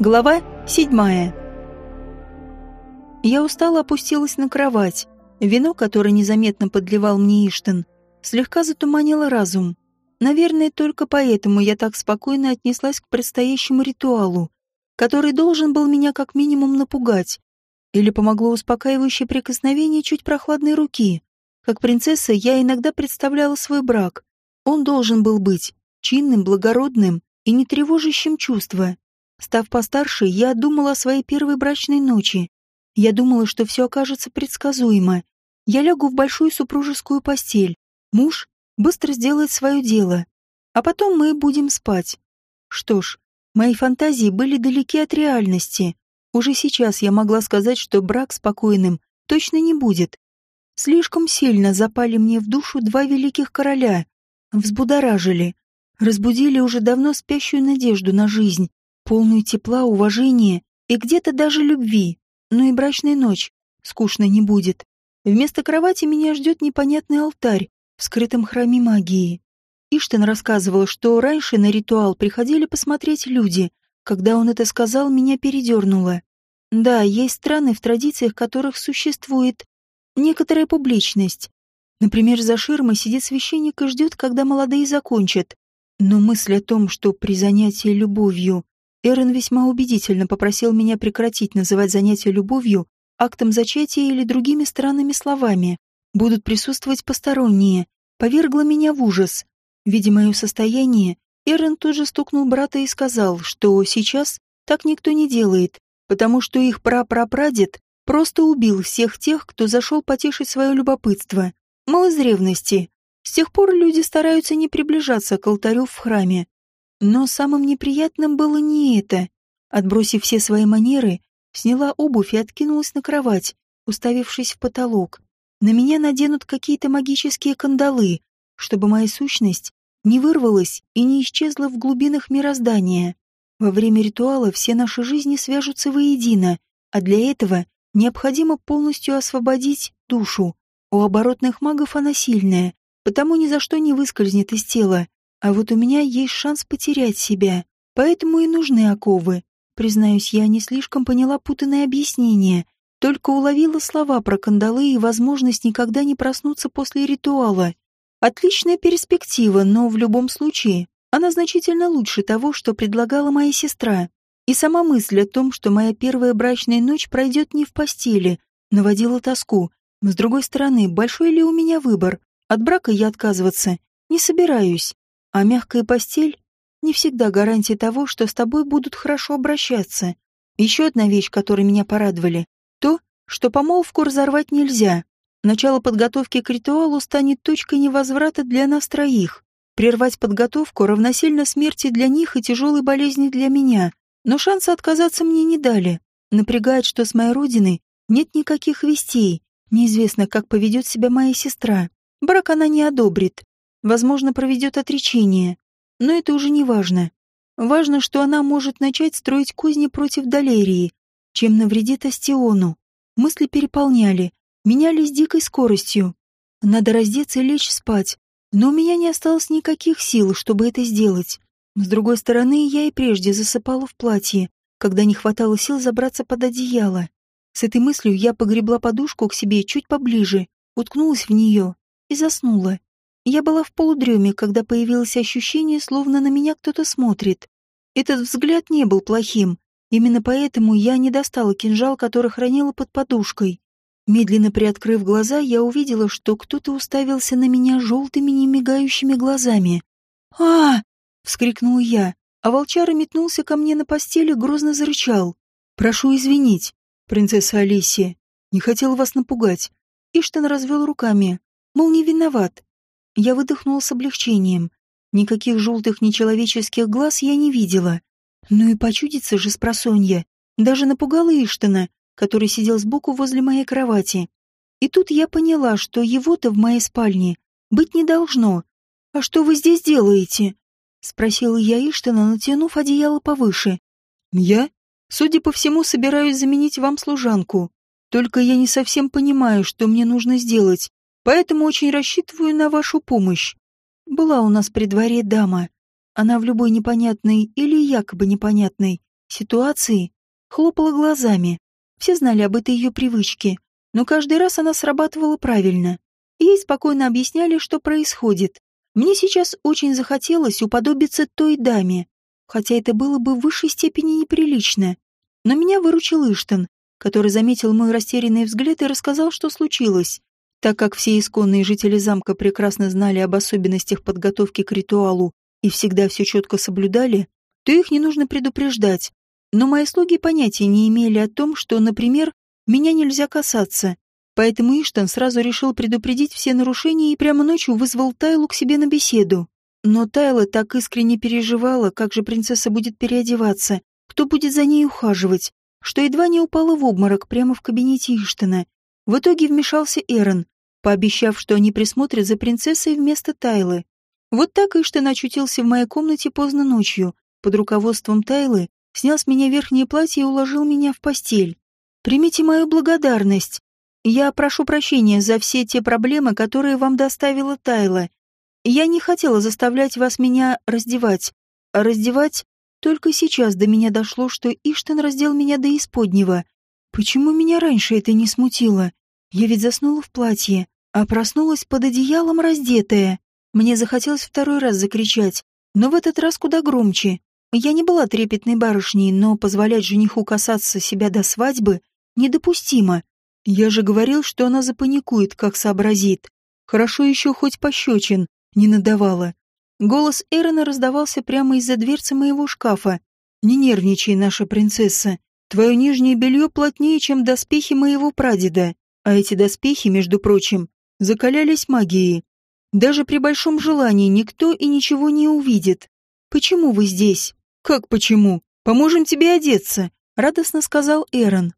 Глава седьмая. Я устало опустилась на кровать. Вино, которое незаметно подливал мне Иштен, слегка затуманило разум. Наверное, только поэтому я так спокойно отнеслась к предстоящему ритуалу, который должен был меня как минимум напугать. Или помогло успокаивающее прикосновение чуть прохладной руки. Как принцесса я иногда представляла свой брак. Он должен был быть чинным, благородным и не тревожащим чувства. Став постарше, я думала о своей первой брачной ночи. Я думала, что все окажется предсказуемо. Я лягу в большую супружескую постель. Муж быстро сделает свое дело. А потом мы будем спать. Что ж, мои фантазии были далеки от реальности. Уже сейчас я могла сказать, что брак спокойным точно не будет. Слишком сильно запали мне в душу два великих короля. Взбудоражили. Разбудили уже давно спящую надежду на жизнь полную тепла, уважения и где-то даже любви. Но и брачная ночь скучно не будет. Вместо кровати меня ждет непонятный алтарь в скрытом храме магии. Иштен рассказывал, что раньше на ритуал приходили посмотреть люди. Когда он это сказал, меня передернуло. Да, есть страны, в традициях которых существует некоторая публичность. Например, за ширмой сидит священник и ждет, когда молодые закончат. Но мысль о том, что при занятии любовью Эрен весьма убедительно попросил меня прекратить называть занятия любовью актом зачатия или другими странными словами. Будут присутствовать посторонние. Повергло меня в ужас. Видя мое состояние, Эрен тут же стукнул брата и сказал, что сейчас так никто не делает, потому что их прапрапрадед просто убил всех тех, кто зашел потешить свое любопытство. Мол, из ревности. С тех пор люди стараются не приближаться к алтарю в храме. Но самым неприятным было не это. Отбросив все свои манеры, сняла обувь и откинулась на кровать, уставившись в потолок. На меня наденут какие-то магические кандалы, чтобы моя сущность не вырвалась и не исчезла в глубинах мироздания. Во время ритуала все наши жизни свяжутся воедино, а для этого необходимо полностью освободить душу. У оборотных магов она сильная, потому ни за что не выскользнет из тела, а вот у меня есть шанс потерять себя, поэтому и нужны оковы. Признаюсь, я не слишком поняла путанное объяснение, только уловила слова про кандалы и возможность никогда не проснуться после ритуала. Отличная перспектива, но в любом случае она значительно лучше того, что предлагала моя сестра. И сама мысль о том, что моя первая брачная ночь пройдет не в постели, наводила тоску. С другой стороны, большой ли у меня выбор? От брака я отказываться не собираюсь. А мягкая постель не всегда гарантия того, что с тобой будут хорошо обращаться. Еще одна вещь, которой меня порадовали, то, что помолвку разорвать нельзя. Начало подготовки к ритуалу станет точкой невозврата для нас троих. Прервать подготовку равносильно смерти для них и тяжелой болезни для меня. Но шанса отказаться мне не дали. Напрягает, что с моей родины нет никаких вестей. Неизвестно, как поведет себя моя сестра. Брак она не одобрит возможно, проведет отречение. Но это уже не важно. Важно, что она может начать строить кузни против Далерии, чем навредит Астиону. Мысли переполняли, менялись дикой скоростью. Надо раздеться и лечь спать. Но у меня не осталось никаких сил, чтобы это сделать. С другой стороны, я и прежде засыпала в платье, когда не хватало сил забраться под одеяло. С этой мыслью я погребла подушку к себе чуть поближе, уткнулась в нее и заснула. Я была в полудреме, когда появилось ощущение, словно на меня кто-то смотрит. Этот взгляд не был плохим. Именно поэтому я не достала кинжал, который хранила под подушкой. Медленно приоткрыв глаза, я увидела, что кто-то уставился на меня желтыми немигающими глазами. а вскрикнул я, а волчара метнулся ко мне на постели, грозно зарычал. «Прошу извинить, принцесса Алисия. Не хотел вас напугать». Иштон развел руками, мол, не виноват. Я выдохнул с облегчением. Никаких желтых нечеловеческих глаз я не видела. Ну и почудится же спросонья. Даже напугала Иштана, который сидел сбоку возле моей кровати. И тут я поняла, что его-то в моей спальне быть не должно. «А что вы здесь делаете?» — спросила я Иштана, натянув одеяло повыше. «Я? Судя по всему, собираюсь заменить вам служанку. Только я не совсем понимаю, что мне нужно сделать поэтому очень рассчитываю на вашу помощь. Была у нас при дворе дама. Она в любой непонятной или якобы непонятной ситуации, хлопала глазами. Все знали об этой ее привычке, но каждый раз она срабатывала правильно. Ей спокойно объясняли, что происходит. Мне сейчас очень захотелось уподобиться той даме, хотя это было бы в высшей степени неприлично. Но меня выручил Иштон, который заметил мой растерянный взгляд и рассказал, что случилось. Так как все исконные жители замка прекрасно знали об особенностях подготовки к ритуалу и всегда все четко соблюдали, то их не нужно предупреждать. Но мои слуги понятия не имели о том, что, например, меня нельзя касаться. Поэтому Иштан сразу решил предупредить все нарушения и прямо ночью вызвал Тайлу к себе на беседу. Но Тайла так искренне переживала, как же принцесса будет переодеваться, кто будет за ней ухаживать, что едва не упала в обморок прямо в кабинете Иштана. В итоге вмешался Эрон, пообещав, что они присмотрят за принцессой вместо Тайлы. Вот так Иштан очутился в моей комнате поздно ночью, под руководством Тайлы, снял с меня верхнее платье и уложил меня в постель. Примите мою благодарность. Я прошу прощения за все те проблемы, которые вам доставила Тайла. Я не хотела заставлять вас меня раздевать. Раздевать только сейчас до меня дошло, что Иштен раздел меня до исподнего. Почему меня раньше это не смутило? Я ведь заснула в платье, а проснулась под одеялом раздетая. Мне захотелось второй раз закричать, но в этот раз куда громче. Я не была трепетной барышней, но позволять жениху касаться себя до свадьбы недопустимо. Я же говорил, что она запаникует, как сообразит. Хорошо еще хоть пощечин не надавала. Голос Эрона раздавался прямо из-за дверцы моего шкафа. «Не нервничай, наша принцесса. Твое нижнее белье плотнее, чем доспехи моего прадеда. А эти доспехи, между прочим, закалялись магией. Даже при большом желании никто и ничего не увидит. Почему вы здесь?» «Как почему? Поможем тебе одеться», — радостно сказал Эрон.